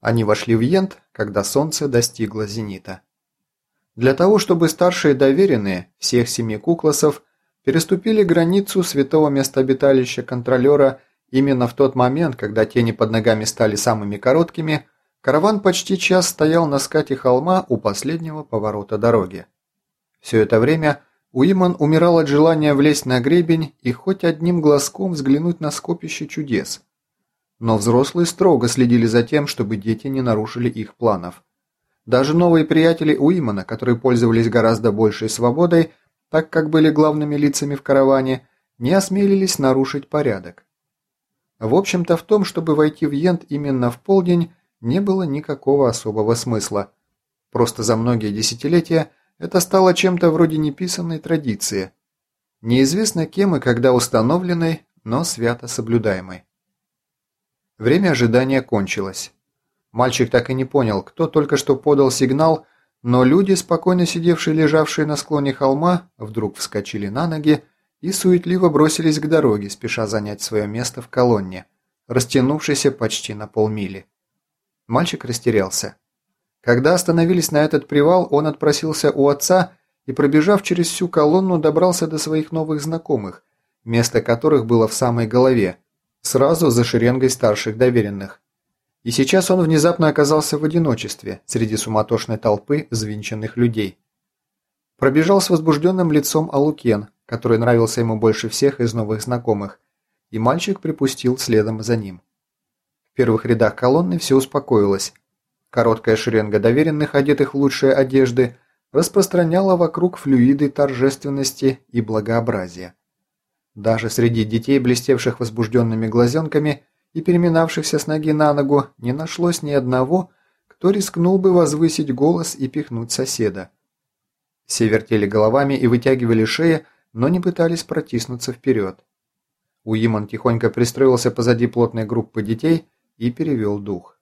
Они вошли в Йент, когда солнце достигло зенита. Для того, чтобы старшие доверенные всех семи кукласов переступили границу святого местобиталища контролера именно в тот момент, когда тени под ногами стали самыми короткими, караван почти час стоял на скате холма у последнего поворота дороги. Все это время Уиман умирал от желания влезть на гребень и хоть одним глазком взглянуть на скопище чудес. Но взрослые строго следили за тем, чтобы дети не нарушили их планов. Даже новые приятели Уимана, которые пользовались гораздо большей свободой, так как были главными лицами в караване, не осмелились нарушить порядок. В общем-то, в том, чтобы войти в Йент именно в полдень, не было никакого особого смысла. Просто за многие десятилетия это стало чем-то вроде неписанной традиции. Неизвестно кем и когда установленной, но свято соблюдаемой. Время ожидания кончилось. Мальчик так и не понял, кто только что подал сигнал, но люди, спокойно сидевшие лежавшие на склоне холма, вдруг вскочили на ноги и суетливо бросились к дороге, спеша занять свое место в колонне, растянувшейся почти на полмили. Мальчик растерялся. Когда остановились на этот привал, он отпросился у отца и, пробежав через всю колонну, добрался до своих новых знакомых, место которых было в самой голове, сразу за шеренгой старших доверенных. И сейчас он внезапно оказался в одиночестве среди суматошной толпы звинченных людей. Пробежал с возбужденным лицом Алукен, который нравился ему больше всех из новых знакомых, и мальчик припустил следом за ним. В первых рядах колонны все успокоилось. Короткая шеренга доверенных, одетых в лучшие одежды, распространяла вокруг флюиды торжественности и благообразия. Даже среди детей, блестевших возбужденными глазенками, и переминавшихся с ноги на ногу не нашлось ни одного, кто рискнул бы возвысить голос и пихнуть соседа. Все вертели головами и вытягивали шеи, но не пытались протиснуться вперед. Уиман тихонько пристроился позади плотной группы детей и перевел дух.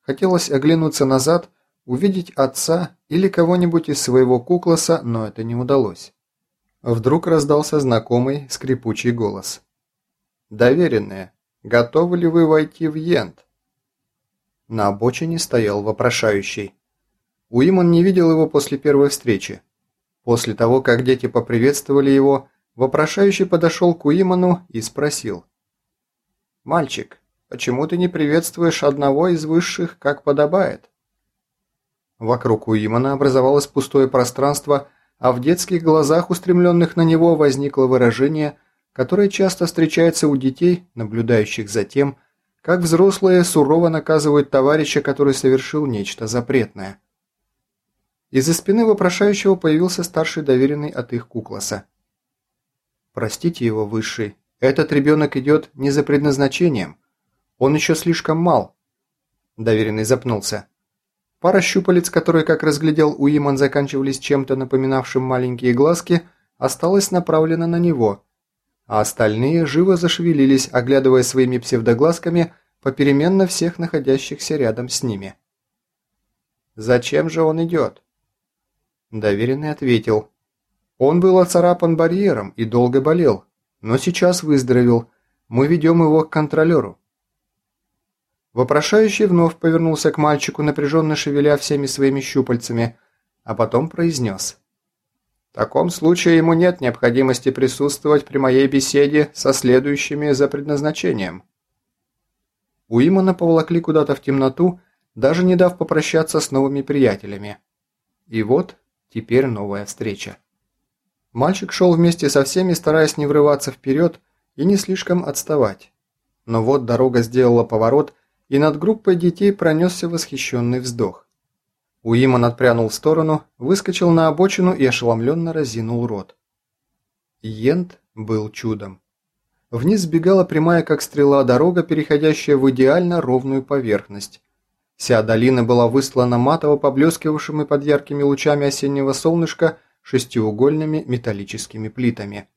Хотелось оглянуться назад, увидеть отца или кого-нибудь из своего кукласа, но это не удалось. Вдруг раздался знакомый скрипучий голос. «Доверенные, Готовы ли вы войти в Йент?» На обочине стоял вопрошающий. Уимон не видел его после первой встречи. После того, как дети поприветствовали его, вопрошающий подошел к Уимону и спросил. «Мальчик, почему ты не приветствуешь одного из высших, как подобает?» Вокруг Уимона образовалось пустое пространство, а в детских глазах, устремленных на него, возникло выражение – которое часто встречается у детей, наблюдающих за тем, как взрослые сурово наказывают товарища, который совершил нечто запретное. Из-за спины вопрошающего появился старший доверенный от их кукласа. «Простите его, высший, этот ребенок идет не за предназначением. Он еще слишком мал». Доверенный запнулся. Пара щупалец, которые, как разглядел Уиман, заканчивались чем-то напоминавшим маленькие глазки, осталась направлена на него – а остальные живо зашевелились, оглядывая своими псевдоглазками попеременно всех находящихся рядом с ними. «Зачем же он идет?» Доверенный ответил. «Он был оцарапан барьером и долго болел, но сейчас выздоровел. Мы ведем его к контролеру». Вопрошающий вновь повернулся к мальчику, напряженно шевеля всеми своими щупальцами, а потом произнес. В таком случае ему нет необходимости присутствовать при моей беседе со следующими за предназначением. Уимана поволокли куда-то в темноту, даже не дав попрощаться с новыми приятелями. И вот теперь новая встреча. Мальчик шел вместе со всеми, стараясь не врываться вперед и не слишком отставать. Но вот дорога сделала поворот, и над группой детей пронесся восхищенный вздох. Уиман отпрянул в сторону, выскочил на обочину и ошеломленно разинул рот. Йент был чудом. Вниз сбегала прямая как стрела дорога, переходящая в идеально ровную поверхность. Вся долина была выслана матово поблескивавшими под яркими лучами осеннего солнышка шестиугольными металлическими плитами.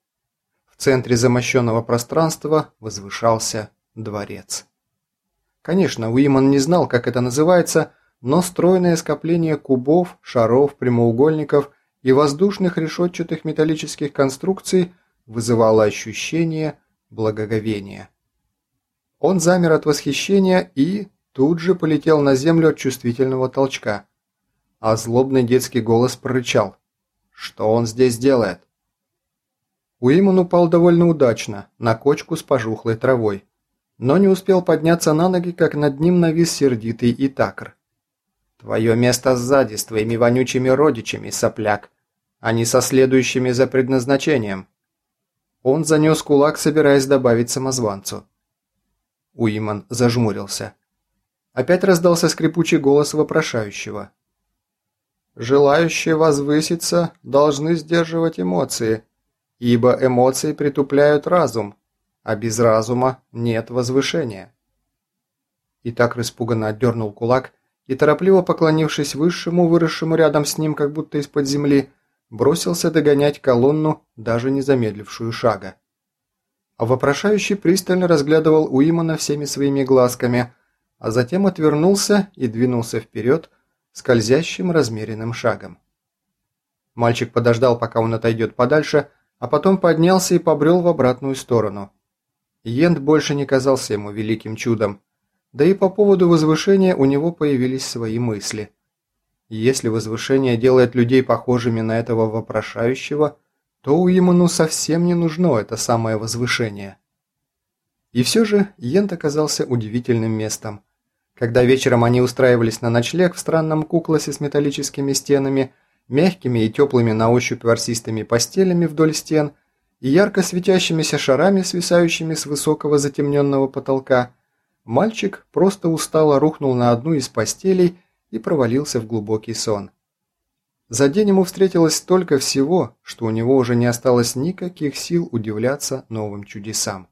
В центре замощенного пространства возвышался дворец. Конечно, Уиман не знал, как это называется, но стройное скопление кубов, шаров, прямоугольников и воздушных решетчатых металлических конструкций вызывало ощущение благоговения. Он замер от восхищения и тут же полетел на землю от чувствительного толчка, а злобный детский голос прорычал. «Что он здесь делает?» Уимон упал довольно удачно, на кочку с пожухлой травой, но не успел подняться на ноги, как над ним навис сердитый Итакр. «Твое место сзади с твоими вонючими родичами, сопляк, а не со следующими за предназначением». Он занес кулак, собираясь добавить самозванцу. Уиман зажмурился. Опять раздался скрипучий голос вопрошающего. «Желающие возвыситься должны сдерживать эмоции, ибо эмоции притупляют разум, а без разума нет возвышения». И так испуганно отдернул кулак и, торопливо поклонившись высшему, выросшему рядом с ним, как будто из-под земли, бросился догонять колонну, даже не замедлившую шага. А вопрошающий пристально разглядывал Уимана всеми своими глазками, а затем отвернулся и двинулся вперед скользящим размеренным шагом. Мальчик подождал, пока он отойдет подальше, а потом поднялся и побрел в обратную сторону. Йент больше не казался ему великим чудом, да и по поводу возвышения у него появились свои мысли. Если возвышение делает людей похожими на этого вопрошающего, то Уиману совсем не нужно это самое возвышение. И все же Йент оказался удивительным местом. Когда вечером они устраивались на ночлег в странном куклосе с металлическими стенами – мягкими и теплыми на ощупь ворсистыми постелями вдоль стен и ярко светящимися шарами, свисающими с высокого затемненного потолка, мальчик просто устало рухнул на одну из постелей и провалился в глубокий сон. За день ему встретилось столько всего, что у него уже не осталось никаких сил удивляться новым чудесам.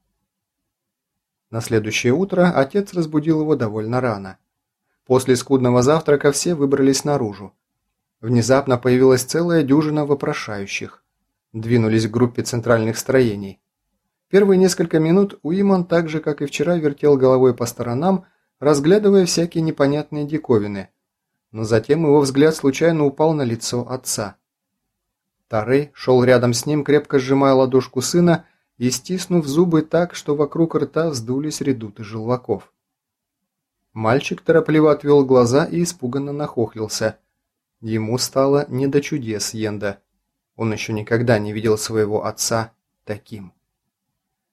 На следующее утро отец разбудил его довольно рано. После скудного завтрака все выбрались наружу. Внезапно появилась целая дюжина вопрошающих. Двинулись к группе центральных строений. Первые несколько минут Уиман так же, как и вчера, вертел головой по сторонам, разглядывая всякие непонятные диковины. Но затем его взгляд случайно упал на лицо отца. Тарей шел рядом с ним, крепко сжимая ладошку сына и стиснув зубы так, что вокруг рта вздулись редуты желваков. Мальчик торопливо отвел глаза и испуганно нахохлился – Ему стало не до чудес Йенда. Он еще никогда не видел своего отца таким.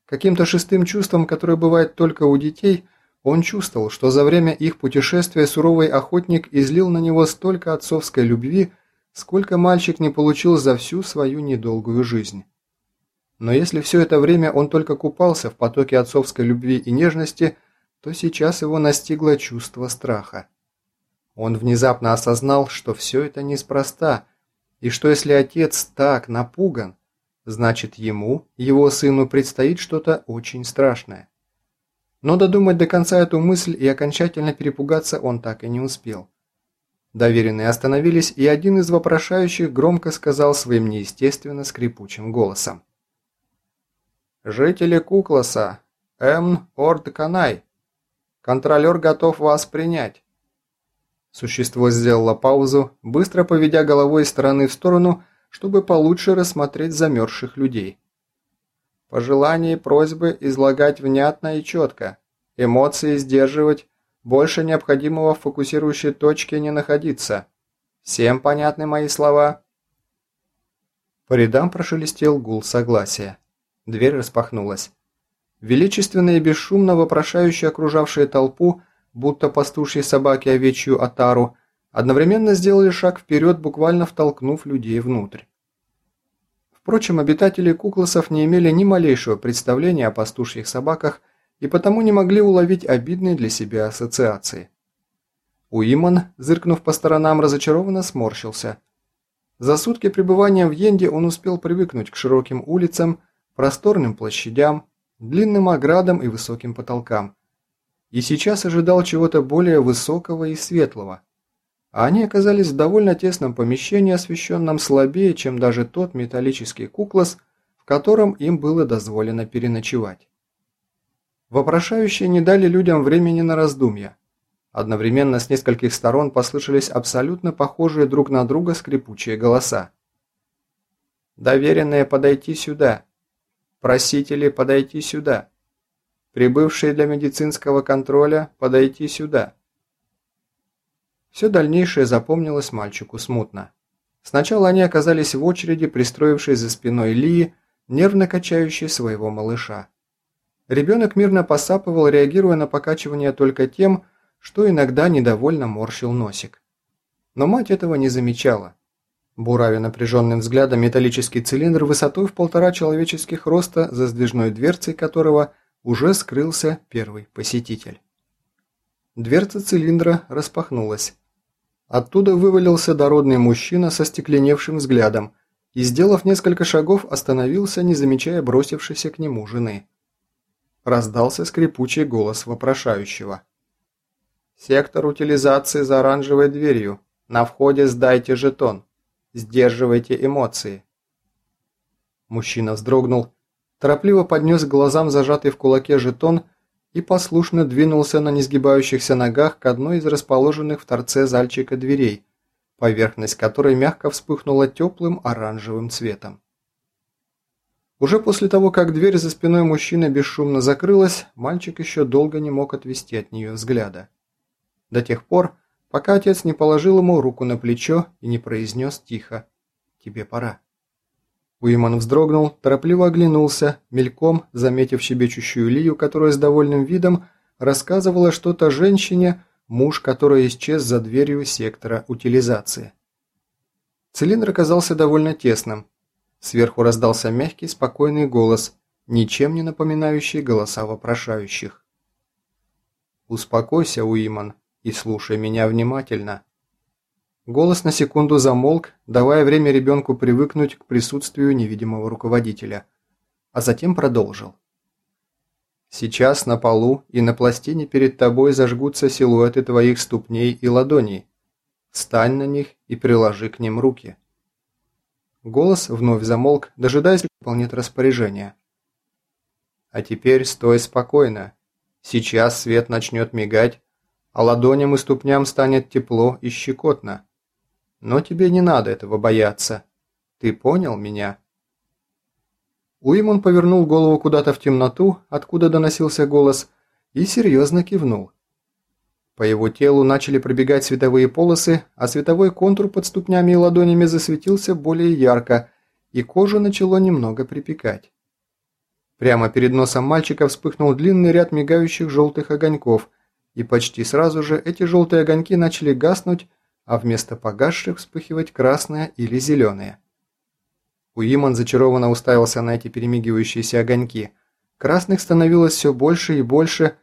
Каким-то шестым чувством, которое бывает только у детей, он чувствовал, что за время их путешествия суровый охотник излил на него столько отцовской любви, сколько мальчик не получил за всю свою недолгую жизнь. Но если все это время он только купался в потоке отцовской любви и нежности, то сейчас его настигло чувство страха. Он внезапно осознал, что все это неспроста, и что если отец так напуган, значит ему, его сыну, предстоит что-то очень страшное. Но додумать до конца эту мысль и окончательно перепугаться он так и не успел. Доверенные остановились, и один из вопрошающих громко сказал своим неестественно скрипучим голосом. «Жители Кукласа, Эмн Орд Канай, контролер готов вас принять». Существо сделало паузу, быстро поведя головой из стороны в сторону, чтобы получше рассмотреть замерзших людей. Пожелания и просьбы излагать внятно и четко, эмоции сдерживать, больше необходимого в фокусирующей точке не находиться. Всем понятны мои слова?» По рядам прошелестел гул согласия. Дверь распахнулась. Величественно и бесшумно вопрошающие окружавшие толпу будто пастушьи собаки овечью отару, одновременно сделали шаг вперед, буквально втолкнув людей внутрь. Впрочем, обитатели Кукласов не имели ни малейшего представления о пастушьих собаках и потому не могли уловить обидные для себя ассоциации. Уиман, зыркнув по сторонам, разочарованно сморщился. За сутки пребывания в Йенде он успел привыкнуть к широким улицам, просторным площадям, длинным оградам и высоким потолкам, и сейчас ожидал чего-то более высокого и светлого. А они оказались в довольно тесном помещении, освещенном слабее, чем даже тот металлический куклос, в котором им было дозволено переночевать. Вопрошающие не дали людям времени на раздумья. Одновременно с нескольких сторон послышались абсолютно похожие друг на друга скрипучие голоса. «Доверенные подойти сюда! Просители подойти сюда!» Прибывшие для медицинского контроля, подойти сюда. Все дальнейшее запомнилось мальчику смутно. Сначала они оказались в очереди, пристроившись за спиной Лии, нервно качающей своего малыша. Ребенок мирно посапывал, реагируя на покачивание только тем, что иногда недовольно морщил носик. Но мать этого не замечала. Буравя напряженным взглядом металлический цилиндр высотой в полтора человеческих роста, за сдвижной дверцей которого уже скрылся первый посетитель. Дверца цилиндра распахнулась. Оттуда вывалился дородный мужчина со стекленевшим взглядом и, сделав несколько шагов, остановился, не замечая бросившейся к нему жены. Раздался скрипучий голос вопрошающего. «Сектор утилизации за оранжевой дверью. На входе сдайте жетон. Сдерживайте эмоции». Мужчина вздрогнул, торопливо поднес к глазам зажатый в кулаке жетон и послушно двинулся на несгибающихся ногах к одной из расположенных в торце зальчика дверей, поверхность которой мягко вспыхнула теплым оранжевым цветом. Уже после того, как дверь за спиной мужчины бесшумно закрылась, мальчик еще долго не мог отвести от нее взгляда. До тех пор, пока отец не положил ему руку на плечо и не произнес тихо «Тебе пора». Уиман вздрогнул, торопливо оглянулся, мельком заметив щебечущую Лию, которая с довольным видом рассказывала что-то женщине, муж которой исчез за дверью сектора утилизации. Цилиндр оказался довольно тесным. Сверху раздался мягкий, спокойный голос, ничем не напоминающий голоса вопрошающих. «Успокойся, Уиман, и слушай меня внимательно. Голос на секунду замолк, давая время ребенку привыкнуть к присутствию невидимого руководителя, а затем продолжил. «Сейчас на полу и на пластине перед тобой зажгутся силуэты твоих ступней и ладоней. Встань на них и приложи к ним руки». Голос вновь замолк, дожидаясь, выполнит распоряжение. «А теперь стой спокойно. Сейчас свет начнет мигать, а ладоням и ступням станет тепло и щекотно. Но тебе не надо этого бояться. Ты понял меня?» Уимон повернул голову куда-то в темноту, откуда доносился голос, и серьезно кивнул. По его телу начали пробегать световые полосы, а световой контур под ступнями и ладонями засветился более ярко, и кожа начала немного припекать. Прямо перед носом мальчика вспыхнул длинный ряд мигающих желтых огоньков, и почти сразу же эти желтые огоньки начали гаснуть, а вместо погасших вспыхивать красное или зеленое. Уиман зачарованно уставился на эти перемигивающиеся огоньки. Красных становилось все больше и больше,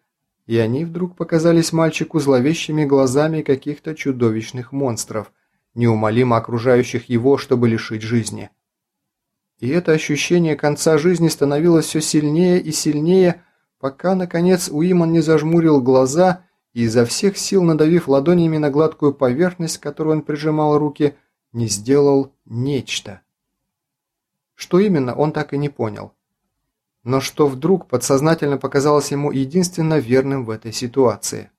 и они вдруг показались мальчику зловещими глазами каких-то чудовищных монстров, неумолимо окружающих его, чтобы лишить жизни. И это ощущение конца жизни становилось все сильнее и сильнее, пока, наконец, Уиман не зажмурил глаза и изо всех сил надавив ладонями на гладкую поверхность, к которой он прижимал руки, не сделал нечто. Что именно, он так и не понял. Но что вдруг подсознательно показалось ему единственно верным в этой ситуации.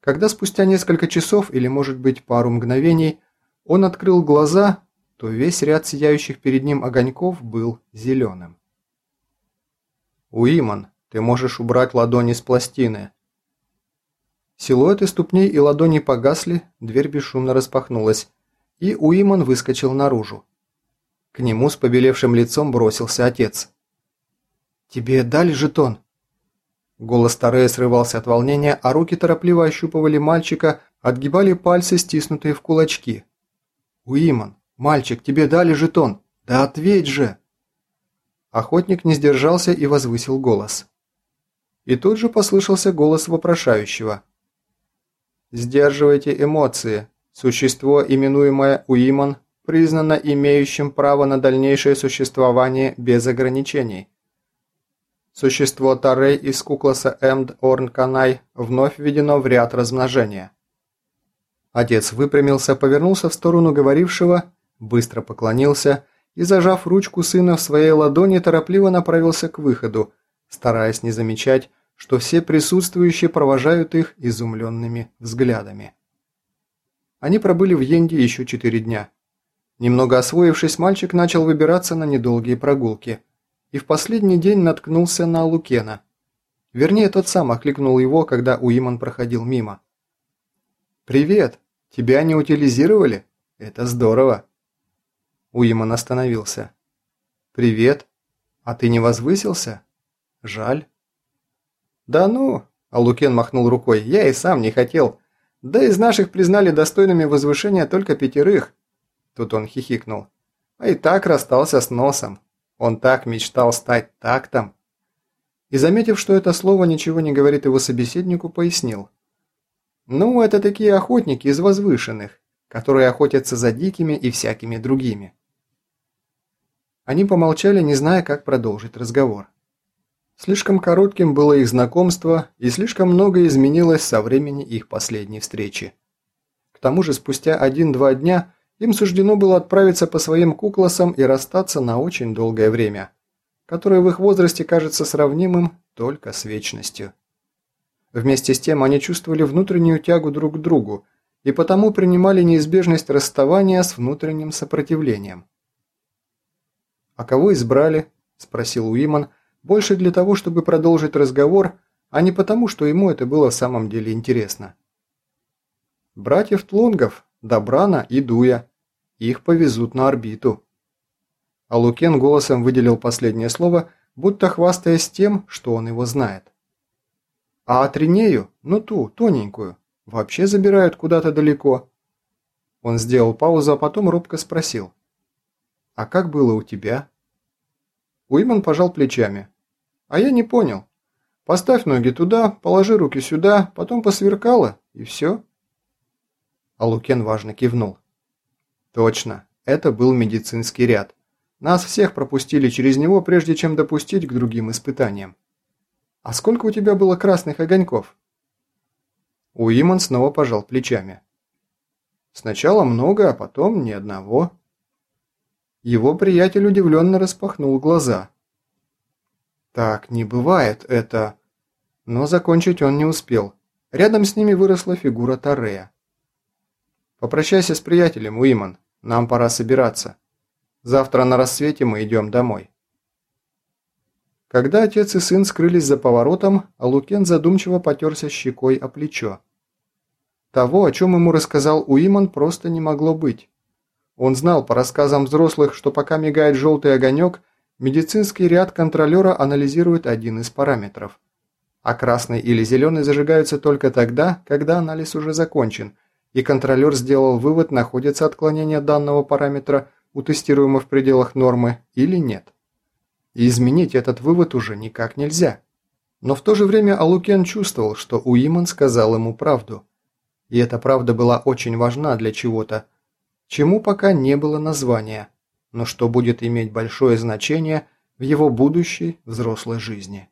Когда спустя несколько часов или, может быть, пару мгновений он открыл глаза, то весь ряд сияющих перед ним огоньков был зеленым. «Уиман, ты можешь убрать ладони с пластины», Силуэты ступней и ладоней погасли, дверь бесшумно распахнулась, и Уиман выскочил наружу. К нему с побелевшим лицом бросился отец. «Тебе дали жетон?» Голос Тарея срывался от волнения, а руки торопливо ощупывали мальчика, отгибали пальцы, стиснутые в кулачки. «Уиман, мальчик, тебе дали жетон! Да ответь же!» Охотник не сдержался и возвысил голос. И тут же послышался голос вопрошающего. Сдерживайте эмоции. Существо, именуемое Уиман, признано имеющим право на дальнейшее существование без ограничений. Существо Тарей из кукласа Эмд Орн Канай вновь введено в ряд размножения. Отец выпрямился, повернулся в сторону говорившего, быстро поклонился и, зажав ручку сына в своей ладони, торопливо направился к выходу, стараясь не замечать, что все присутствующие провожают их изумленными взглядами. Они пробыли в Йенде еще четыре дня. Немного освоившись, мальчик начал выбираться на недолгие прогулки и в последний день наткнулся на Лукена. Вернее, тот сам окликнул его, когда Уиман проходил мимо. «Привет! Тебя не утилизировали? Это здорово!» Уиман остановился. «Привет! А ты не возвысился? Жаль». «Да ну!» – Алукен махнул рукой. «Я и сам не хотел. Да из наших признали достойными возвышения только пятерых». Тут он хихикнул. «А и так расстался с носом. Он так мечтал стать тактом». И, заметив, что это слово ничего не говорит его собеседнику, пояснил. Ну, это такие охотники из возвышенных, которые охотятся за дикими и всякими другими. Они помолчали, не зная, как продолжить разговор. Слишком коротким было их знакомство, и слишком многое изменилось со времени их последней встречи. К тому же спустя один-два дня им суждено было отправиться по своим кукласам и расстаться на очень долгое время, которое в их возрасте кажется сравнимым только с вечностью. Вместе с тем они чувствовали внутреннюю тягу друг к другу и потому принимали неизбежность расставания с внутренним сопротивлением. «А кого избрали?» – спросил Уиман, больше для того, чтобы продолжить разговор, а не потому, что ему это было в самом деле интересно. «Братьев Тлонгов, Добрана и Дуя. Их повезут на орбиту». А Лукен голосом выделил последнее слово, будто хвастаясь тем, что он его знает. А Атринею, ну ту, тоненькую, вообще забирают куда-то далеко. Он сделал паузу, а потом робко спросил. «А как было у тебя?» Уиман пожал плечами. «А я не понял. Поставь ноги туда, положи руки сюда, потом посверкало, и все». А Лукен важно кивнул. «Точно, это был медицинский ряд. Нас всех пропустили через него, прежде чем допустить к другим испытаниям. «А сколько у тебя было красных огоньков?» Уиман снова пожал плечами. «Сначала много, а потом ни одного». Его приятель удивленно распахнул глаза. «Так, не бывает это...» Но закончить он не успел. Рядом с ними выросла фигура Тарея. «Попрощайся с приятелем, Уиман. Нам пора собираться. Завтра на рассвете мы идем домой». Когда отец и сын скрылись за поворотом, Лукен задумчиво потерся щекой о плечо. Того, о чем ему рассказал Уиман, просто не могло быть. Он знал по рассказам взрослых, что пока мигает желтый огонек, медицинский ряд контролера анализирует один из параметров. А красный или зеленый зажигаются только тогда, когда анализ уже закончен, и контролер сделал вывод, находится отклонение данного параметра у тестируемого в пределах нормы или нет. И изменить этот вывод уже никак нельзя. Но в то же время Алукен чувствовал, что Уиман сказал ему правду. И эта правда была очень важна для чего-то, чему пока не было названия, но что будет иметь большое значение в его будущей взрослой жизни.